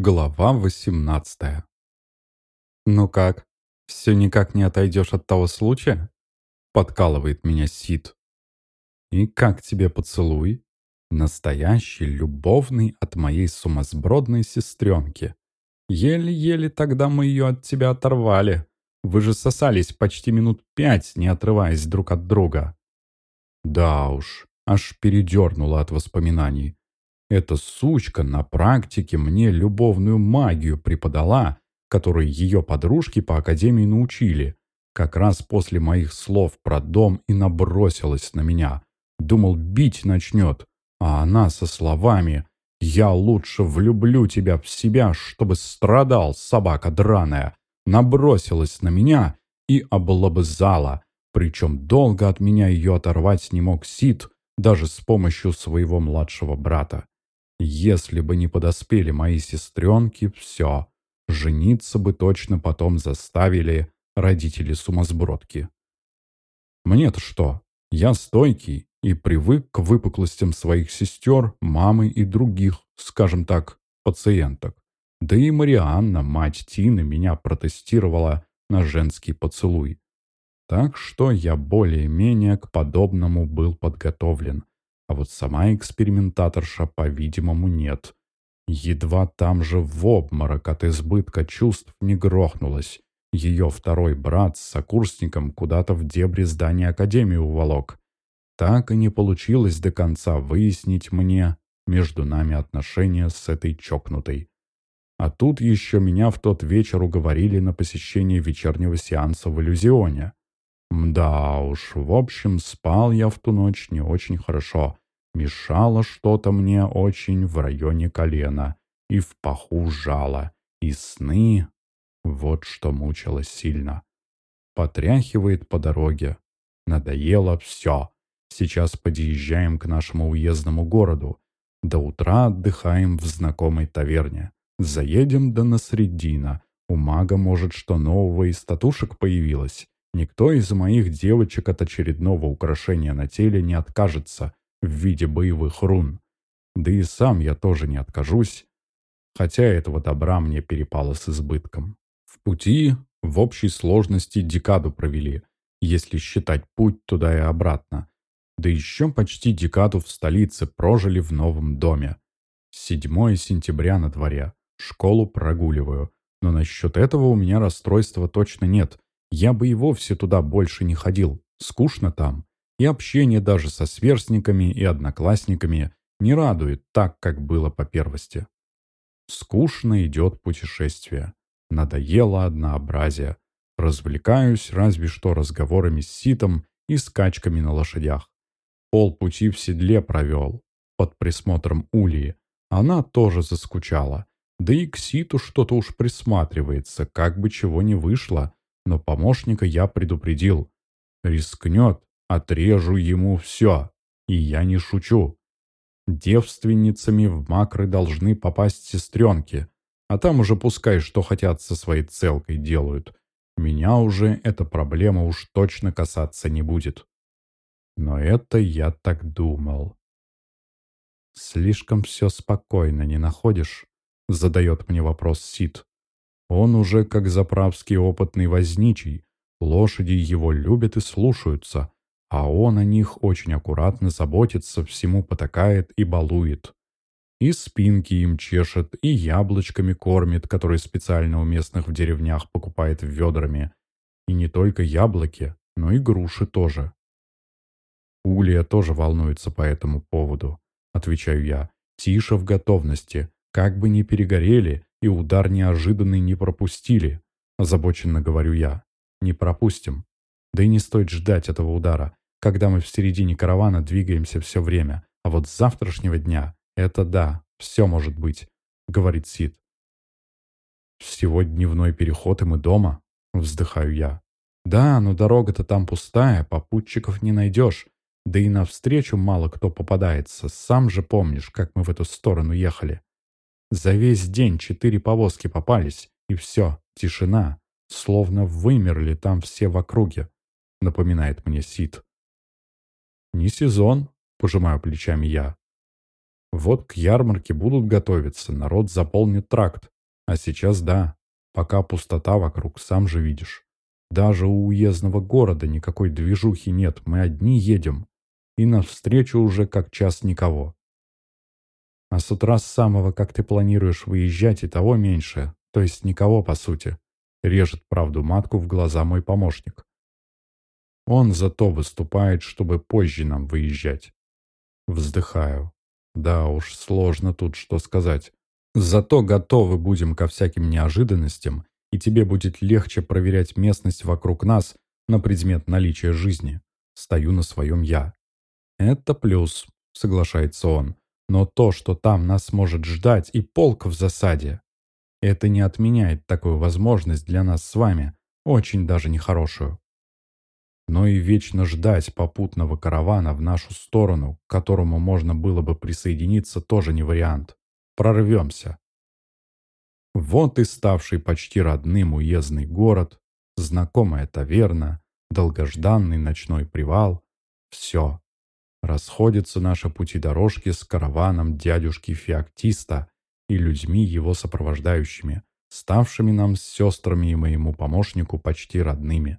Глава 18 «Ну как, все никак не отойдешь от того случая?» Подкалывает меня Сид. «И как тебе поцелуй? Настоящий, любовный от моей сумасбродной сестренки. Еле-еле тогда мы ее от тебя оторвали. Вы же сосались почти минут пять, не отрываясь друг от друга». Да уж, аж передернуло от воспоминаний. Эта сучка на практике мне любовную магию преподала, которой ее подружки по академии научили. Как раз после моих слов про дом и набросилась на меня. Думал, бить начнет. А она со словами «Я лучше влюблю тебя в себя, чтобы страдал, собака драная», набросилась на меня и облобызала. Причем долго от меня ее оторвать не мог Сид, даже с помощью своего младшего брата. Если бы не подоспели мои сестренки, все. Жениться бы точно потом заставили родители сумасбродки. Мне-то что? Я стойкий и привык к выпуклостям своих сестер, мамы и других, скажем так, пациенток. Да и Марианна, мать Тины, меня протестировала на женский поцелуй. Так что я более-менее к подобному был подготовлен. А вот сама экспериментаторша, по-видимому, нет. Едва там же в обморок от избытка чувств не грохнулась. Ее второй брат с сокурсником куда-то в дебри здания Академии уволок. Так и не получилось до конца выяснить мне между нами отношения с этой чокнутой. А тут еще меня в тот вечер уговорили на посещение вечернего сеанса в иллюзионе. Мда уж, в общем, спал я в ту ночь не очень хорошо. Мешало что-то мне очень в районе колена. И в паху жало. И сны... Вот что мучило сильно. Потряхивает по дороге. Надоело все. Сейчас подъезжаем к нашему уездному городу. До утра отдыхаем в знакомой таверне. Заедем до Насреддина. У мага, может, что нового из татушек появилось. Никто из моих девочек от очередного украшения на теле не откажется в виде боевых рун. Да и сам я тоже не откажусь, хотя этого добра мне перепало с избытком. В пути в общей сложности декаду провели, если считать путь туда и обратно. Да еще почти декаду в столице прожили в новом доме. 7 сентября на дворе. Школу прогуливаю. Но насчет этого у меня расстройства точно нет. Я бы и вовсе туда больше не ходил. Скучно там. И общение даже со сверстниками и одноклассниками не радует так, как было по первости. Скучно идет путешествие. Надоело однообразие. Развлекаюсь разве что разговорами с ситом и скачками на лошадях. Полпути в седле провел, под присмотром Улии. Она тоже заскучала. Да и к ситу что-то уж присматривается, как бы чего не вышло. Но помощника я предупредил. Рискнет, отрежу ему все. И я не шучу. Девственницами в макры должны попасть сестренки. А там уже пускай что хотят со своей целкой делают. Меня уже эта проблема уж точно касаться не будет. Но это я так думал. «Слишком все спокойно, не находишь?» Задает мне вопрос Сид. Он уже как заправский опытный возничий. Лошади его любят и слушаются, а он о них очень аккуратно заботится, всему потакает и балует. И спинки им чешет, и яблочками кормит, которые специально у местных в деревнях покупает ведрами. И не только яблоки, но и груши тоже. Улия тоже волнуется по этому поводу, отвечаю я. Тише в готовности, как бы не перегорели, и удар неожиданный не пропустили. Озабоченно говорю я. Не пропустим. Да и не стоит ждать этого удара, когда мы в середине каравана двигаемся все время. А вот с завтрашнего дня это да, все может быть, говорит Сид. Всего дневной переход, и мы дома, вздыхаю я. Да, но дорога-то там пустая, попутчиков не найдешь. Да и навстречу мало кто попадается. Сам же помнишь, как мы в эту сторону ехали. За весь день четыре повозки попались, и все, тишина. Словно вымерли там все в округе, напоминает мне Сид. «Не сезон», — пожимаю плечами я. Вот к ярмарке будут готовиться, народ заполнит тракт. А сейчас да, пока пустота вокруг, сам же видишь. Даже у уездного города никакой движухи нет, мы одни едем. И навстречу уже как час никого. А с утра с самого, как ты планируешь выезжать, и того меньше, то есть никого по сути. Режет правду матку в глаза мой помощник. Он зато выступает, чтобы позже нам выезжать. Вздыхаю. Да уж, сложно тут что сказать. Зато готовы будем ко всяким неожиданностям, и тебе будет легче проверять местность вокруг нас на предмет наличия жизни. Стою на своем «я». Это плюс, соглашается он. Но то, что там нас может ждать, и полк в засаде, это не отменяет такую возможность для нас с вами, очень даже нехорошую. Но и вечно ждать попутного каравана в нашу сторону, к которому можно было бы присоединиться, тоже не вариант. Прорвемся. Вот и ставший почти родным уездный город, знакомая таверна, долгожданный ночной привал. Все. Расходятся наши пути дорожки с караваном дядюшки Феоктиста и людьми его сопровождающими, ставшими нам с сестрами и моему помощнику почти родными.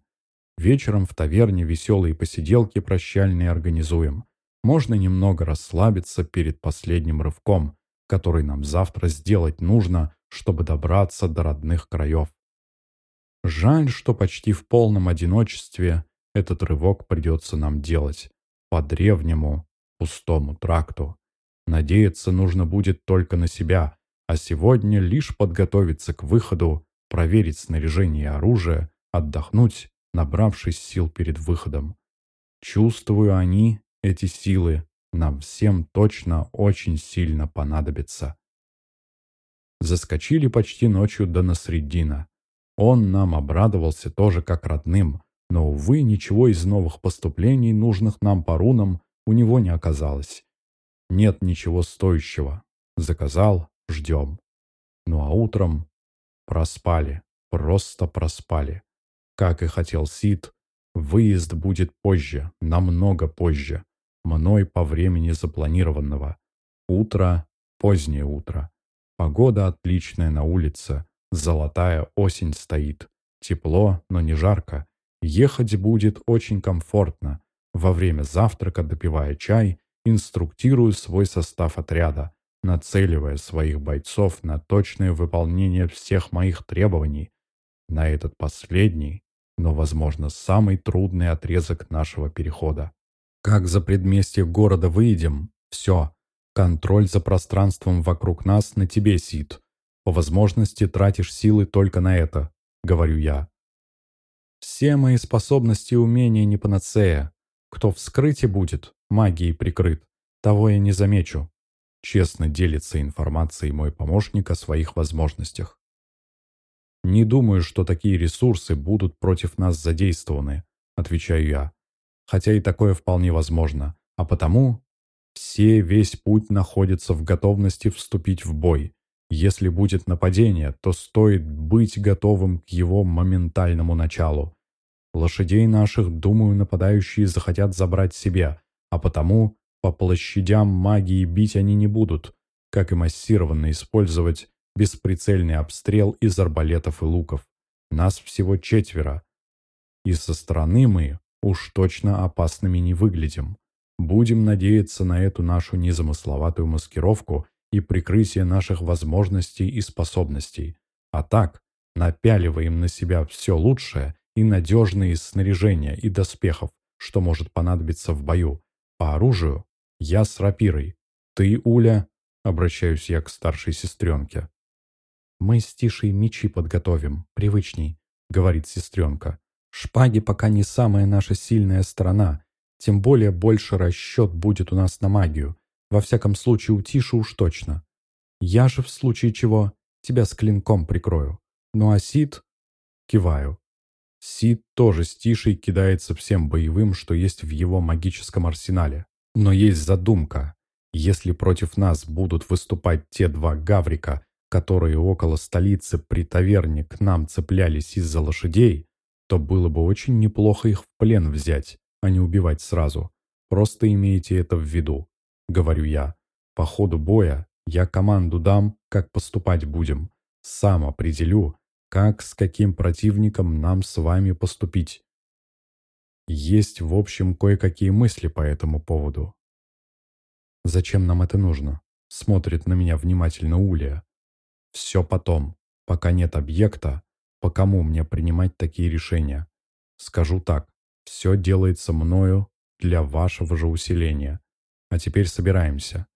Вечером в таверне веселые посиделки прощальные организуем. Можно немного расслабиться перед последним рывком, который нам завтра сделать нужно, чтобы добраться до родных краев. Жаль, что почти в полном одиночестве этот рывок придется нам делать по древнему пустому тракту. Надеяться нужно будет только на себя, а сегодня лишь подготовиться к выходу, проверить снаряжение и оружие, отдохнуть, набравшись сил перед выходом. Чувствую они, эти силы, нам всем точно очень сильно понадобятся. Заскочили почти ночью до Насреддина. Он нам обрадовался тоже как родным, но, увы, ничего из новых поступлений, нужных нам по рунам, у него не оказалось. Нет ничего стоящего. Заказал, ждем. Ну а утром проспали, просто проспали. Как и хотел Сид, выезд будет позже, намного позже. Мной по времени запланированного. Утро, позднее утро. Погода отличная на улице. Золотая осень стоит. Тепло, но не жарко. Ехать будет очень комфортно. Во время завтрака, допивая чай, инструктирую свой состав отряда нацеливая своих бойцов на точное выполнение всех моих требований на этот последний, но, возможно, самый трудный отрезок нашего перехода. Как за предместье города выйдем, все, контроль за пространством вокруг нас на тебе, Сид. По возможности тратишь силы только на это, говорю я. Все мои способности и умения не панацея. Кто вскрытие будет, магией прикрыт, того я не замечу. Честно делится информацией мой помощник о своих возможностях. «Не думаю, что такие ресурсы будут против нас задействованы», отвечаю я. Хотя и такое вполне возможно. А потому все весь путь находятся в готовности вступить в бой. Если будет нападение, то стоит быть готовым к его моментальному началу. Лошадей наших, думаю, нападающие захотят забрать себе, а потому по площадям магии бить они не будут, как и массированно использовать бесприцельный обстрел из арбалетов и луков. Нас всего четверо. И со стороны мы уж точно опасными не выглядим. Будем надеяться на эту нашу незамысловатую маскировку и прикрытие наших возможностей и способностей. А так, напяливаем на себя все лучшее и надежные снаряжения и доспехов, что может понадобиться в бою. По оружию я с рапирой. Ты, Уля, обращаюсь я к старшей сестренке. Мы с Тишей мечи подготовим, привычней, говорит сестренка. Шпаги пока не самая наша сильная сторона, тем более больше расчет будет у нас на магию. Во всяком случае, у Тиши уж точно. Я же в случае чего тебя с клинком прикрою. Ну а Сид... Киваю. Сид тоже с Тишей кидается всем боевым, что есть в его магическом арсенале. Но есть задумка. Если против нас будут выступать те два гаврика, которые около столицы при таверне к нам цеплялись из-за лошадей, то было бы очень неплохо их в плен взять, а не убивать сразу. Просто имейте это в виду, говорю я. По ходу боя я команду дам, как поступать будем. Сам определю, как с каким противником нам с вами поступить. Есть, в общем, кое-какие мысли по этому поводу. Зачем нам это нужно? Смотрит на меня внимательно Улия. Все потом, пока нет объекта, по кому мне принимать такие решения. Скажу так, все делается мною для вашего же усиления. А теперь собираемся.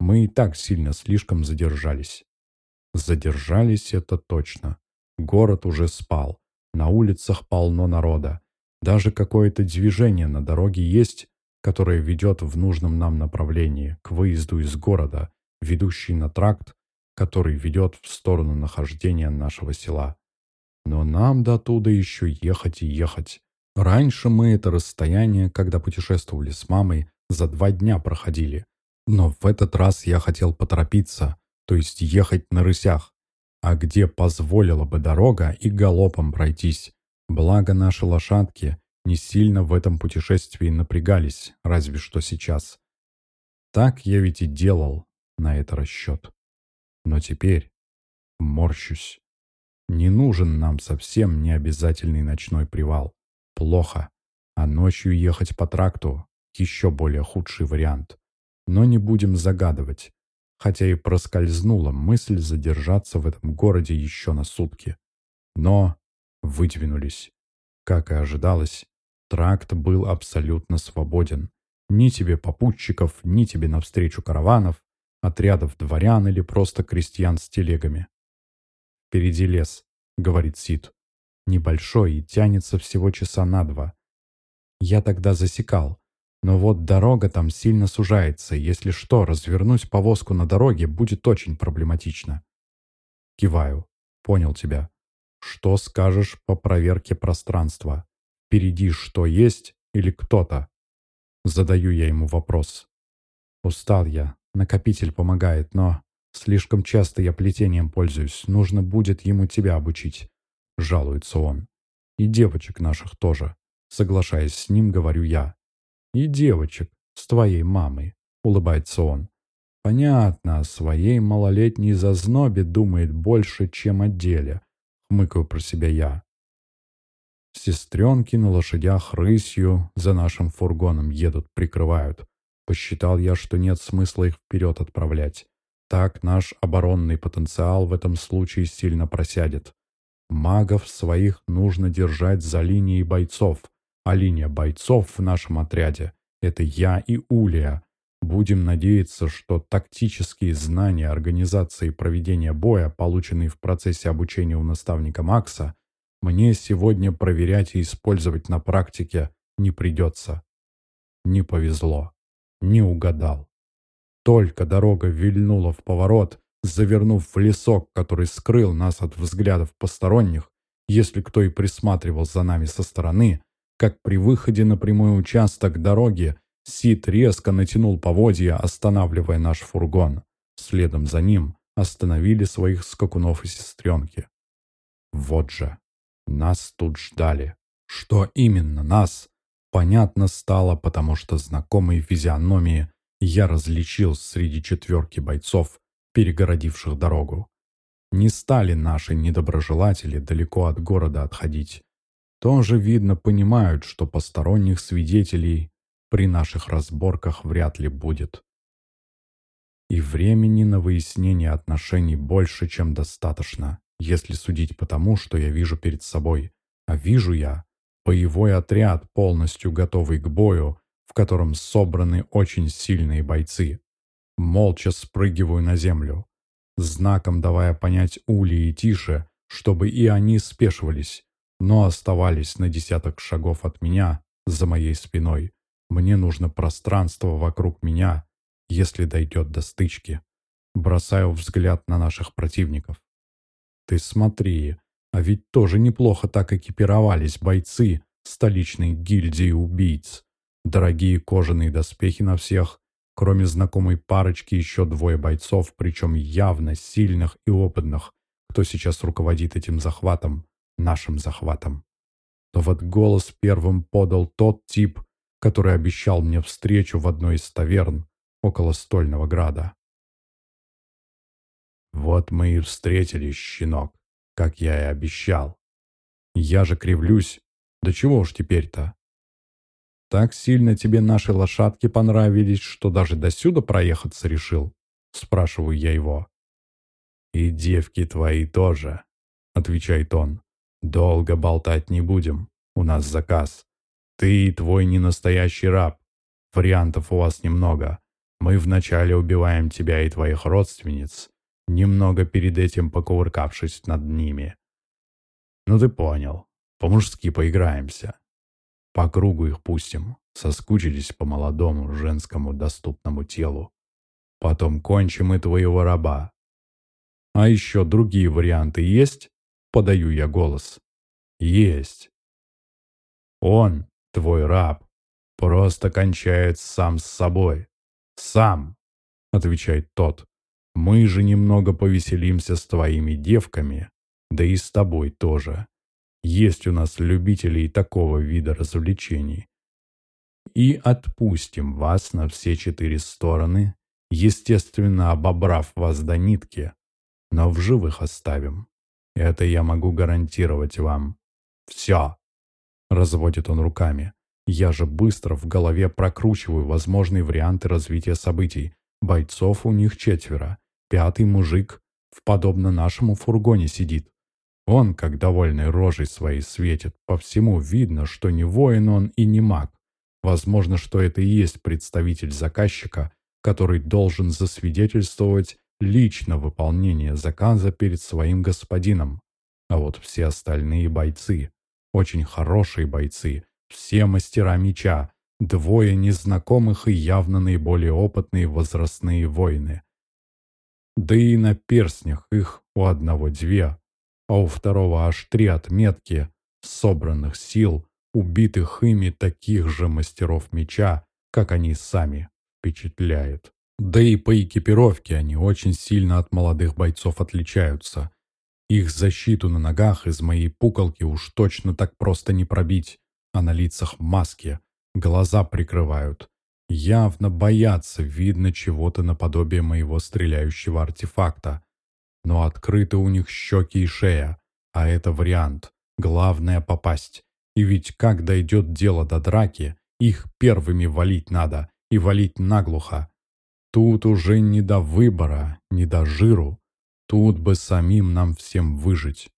Мы и так сильно слишком задержались. Задержались это точно. Город уже спал. На улицах полно народа. Даже какое-то движение на дороге есть, которое ведет в нужном нам направлении, к выезду из города, ведущий на тракт, который ведет в сторону нахождения нашего села. Но нам до туда еще ехать и ехать. Раньше мы это расстояние, когда путешествовали с мамой, за два дня проходили. Но в этот раз я хотел поторопиться, то есть ехать на рысях, а где позволила бы дорога и галопом пройтись. Благо наши лошадки не сильно в этом путешествии напрягались, разве что сейчас. Так я ведь и делал на это расчет. Но теперь морщусь. Не нужен нам совсем необязательный ночной привал. Плохо. А ночью ехать по тракту – еще более худший вариант. Но не будем загадывать. Хотя и проскользнула мысль задержаться в этом городе еще на сутки. Но выдвинулись. Как и ожидалось, тракт был абсолютно свободен. Ни тебе попутчиков, ни тебе навстречу караванов, отрядов дворян или просто крестьян с телегами. «Впереди лес», — говорит Сид. «Небольшой и тянется всего часа на два. Я тогда засекал. Но вот дорога там сильно сужается, если что, развернуть повозку на дороге будет очень проблематично». Киваю. «Понял тебя. Что скажешь по проверке пространства? Впереди что есть или кто-то?» Задаю я ему вопрос. Устал я, Накопитель помогает, но слишком часто я плетением пользуюсь. Нужно будет ему тебя обучить», — жалуется он. «И девочек наших тоже», — соглашаясь с ним, говорю я. «И девочек с твоей мамой», — улыбается он. «Понятно, о своей малолетней зазнобе думает больше, чем о деле», — хмыкаю про себя я. Сестренки на лошадях рысью за нашим фургоном едут, прикрывают. Посчитал я, что нет смысла их вперед отправлять. Так наш оборонный потенциал в этом случае сильно просядет. Магов своих нужно держать за линией бойцов, а линия бойцов в нашем отряде — это я и Улия. Будем надеяться, что тактические знания организации проведения боя, полученные в процессе обучения у наставника Макса, мне сегодня проверять и использовать на практике не придется. Не повезло не угадал. Только дорога вильнула в поворот, завернув в лесок, который скрыл нас от взглядов посторонних, если кто и присматривал за нами со стороны, как при выходе на прямой участок дороги Сид резко натянул поводья, останавливая наш фургон. Следом за ним остановили своих скакунов и сестренки. Вот же, нас тут ждали. Что именно нас? Понятно стало, потому что знакомые физиономии я различил среди четверки бойцов, перегородивших дорогу. Не стали наши недоброжелатели далеко от города отходить. Тоже, видно, понимают, что посторонних свидетелей при наших разборках вряд ли будет. И времени на выяснение отношений больше, чем достаточно, если судить по тому, что я вижу перед собой. А вижу я Боевой отряд, полностью готовый к бою, в котором собраны очень сильные бойцы. Молча спрыгиваю на землю, знаком давая понять Ули и Тише, чтобы и они спешивались, но оставались на десяток шагов от меня, за моей спиной. Мне нужно пространство вокруг меня, если дойдет до стычки. Бросаю взгляд на наших противников. Ты смотри, а ведь тоже неплохо так экипировались бойцы столичной гильдии убийц. Дорогие кожаные доспехи на всех, кроме знакомой парочки еще двое бойцов, причем явно сильных и опытных, кто сейчас руководит этим захватом, нашим захватом. То вот голос первым подал тот тип, который обещал мне встречу в одной из таверн около Стольного Града. Вот мы и встретились, щенок, как я и обещал. Я же кривлюсь. Да чего уж теперь-то? Так сильно тебе наши лошадки понравились, что даже досюда проехаться решил? Спрашиваю я его. И девки твои тоже, отвечает он. Долго болтать не будем. У нас заказ. Ты и твой ненастоящий раб. Вариантов у вас немного. Мы вначале убиваем тебя и твоих родственниц, немного перед этим покувыркавшись над ними. Ну ты понял. По-мужски поиграемся. По кругу их пустим. Соскучились по молодому женскому доступному телу. Потом кончим и твоего раба. А еще другие варианты есть? Подаю я голос. Есть. Он, твой раб, просто кончает сам с собой. Сам, отвечает тот. Мы же немного повеселимся с твоими девками, да и с тобой тоже. Есть у нас любители и такого вида развлечений. И отпустим вас на все четыре стороны, естественно, обобрав вас до нитки, но в живых оставим. Это я могу гарантировать вам. Все. Разводит он руками. Я же быстро в голове прокручиваю возможные варианты развития событий. Бойцов у них четверо. Пятый мужик в подобно нашему фургоне сидит. Он, как довольный рожей своей, светит. По всему видно, что не воин он и не маг. Возможно, что это и есть представитель заказчика, который должен засвидетельствовать лично выполнение заказа перед своим господином. А вот все остальные бойцы, очень хорошие бойцы, все мастера меча, двое незнакомых и явно наиболее опытные возрастные воины. Да и на перстнях их у одного две, а у второго аж три отметки собранных сил, убитых ими таких же мастеров меча, как они сами, впечатляет. Да и по экипировке они очень сильно от молодых бойцов отличаются. Их защиту на ногах из моей пуколки уж точно так просто не пробить, а на лицах маски, глаза прикрывают, Явно боятся, видно чего-то наподобие моего стреляющего артефакта. Но открыты у них щеки и шея, а это вариант. Главное попасть. И ведь как дойдет дело до драки, их первыми валить надо, и валить наглухо. Тут уже не до выбора, не до жиру. Тут бы самим нам всем выжить.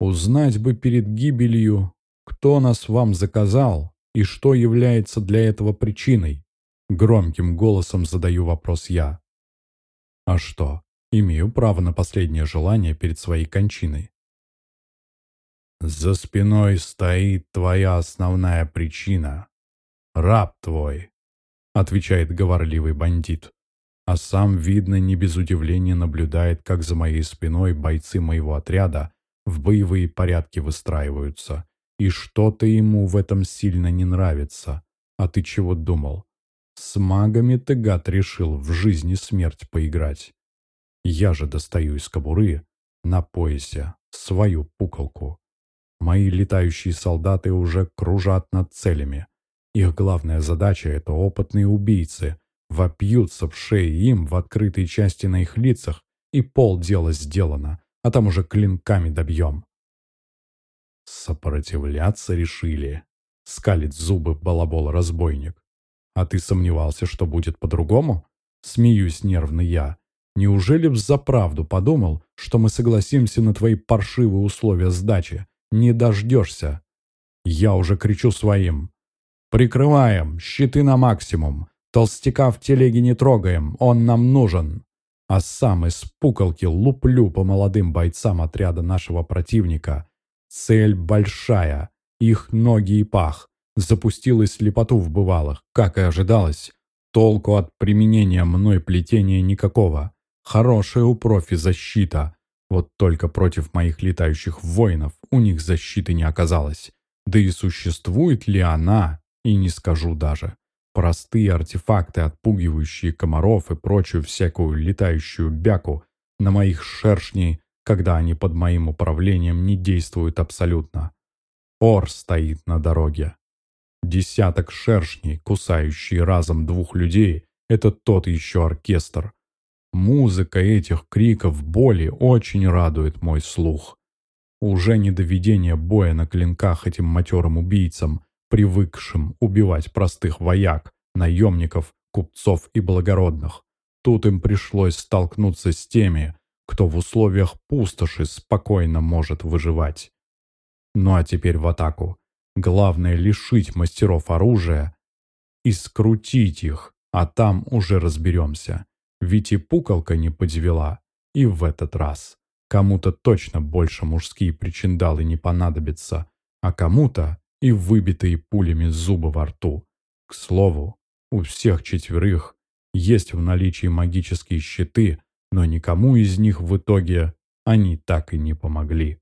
Узнать бы перед гибелью, кто нас вам заказал, и что является для этого причиной? Громким голосом задаю вопрос я. А что, имею право на последнее желание перед своей кончиной. За спиной стоит твоя основная причина. Раб твой, отвечает говорливый бандит. А сам, видно, не без удивления наблюдает, как за моей спиной бойцы моего отряда в боевые порядки выстраиваются и что-то ему в этом сильно не нравится. А ты чего думал? С магами ты, гад, решил в жизни смерть поиграть. Я же достаю из кобуры на поясе свою пуколку. Мои летающие солдаты уже кружат над целями. Их главная задача — это опытные убийцы. Вопьются в шеи им в открытые части на их лицах, и полдела сделано, а там уже клинками добьем. Сопротивляться решили. Скалит зубы балабол-разбойник. А ты сомневался, что будет по-другому? Смеюсь нервно я. Неужели взаправду подумал, что мы согласимся на твои паршивые условия сдачи? Не дождешься. Я уже кричу своим. Прикрываем, щиты на максимум. Толстяка в телеге не трогаем, он нам нужен. А сам из пуколки луплю по молодым бойцам отряда нашего противника, Цель большая, их ноги и пах. Запустила слепоту в бывалых, как и ожидалось. Толку от применения мной плетения никакого. Хорошая у профи защита. Вот только против моих летающих воинов у них защиты не оказалось. Да и существует ли она, и не скажу даже. Простые артефакты, отпугивающие комаров и прочую всякую летающую бяку, на моих шершней когда они под моим управлением не действуют абсолютно. Ор стоит на дороге. Десяток шершней, кусающие разом двух людей, это тот еще оркестр. Музыка этих криков боли очень радует мой слух. Уже не доведение боя на клинках этим матерым убийцам, привыкшим убивать простых вояк, наемников, купцов и благородных. Тут им пришлось столкнуться с теми, кто в условиях пустоши спокойно может выживать. Ну а теперь в атаку. Главное лишить мастеров оружия и скрутить их, а там уже разберемся. Ведь и пукалка не подвела. И в этот раз. Кому-то точно больше мужские причиндалы не понадобятся, а кому-то и выбитые пулями зубы во рту. К слову, у всех четверых есть в наличии магические щиты, но никому из них в итоге они так и не помогли.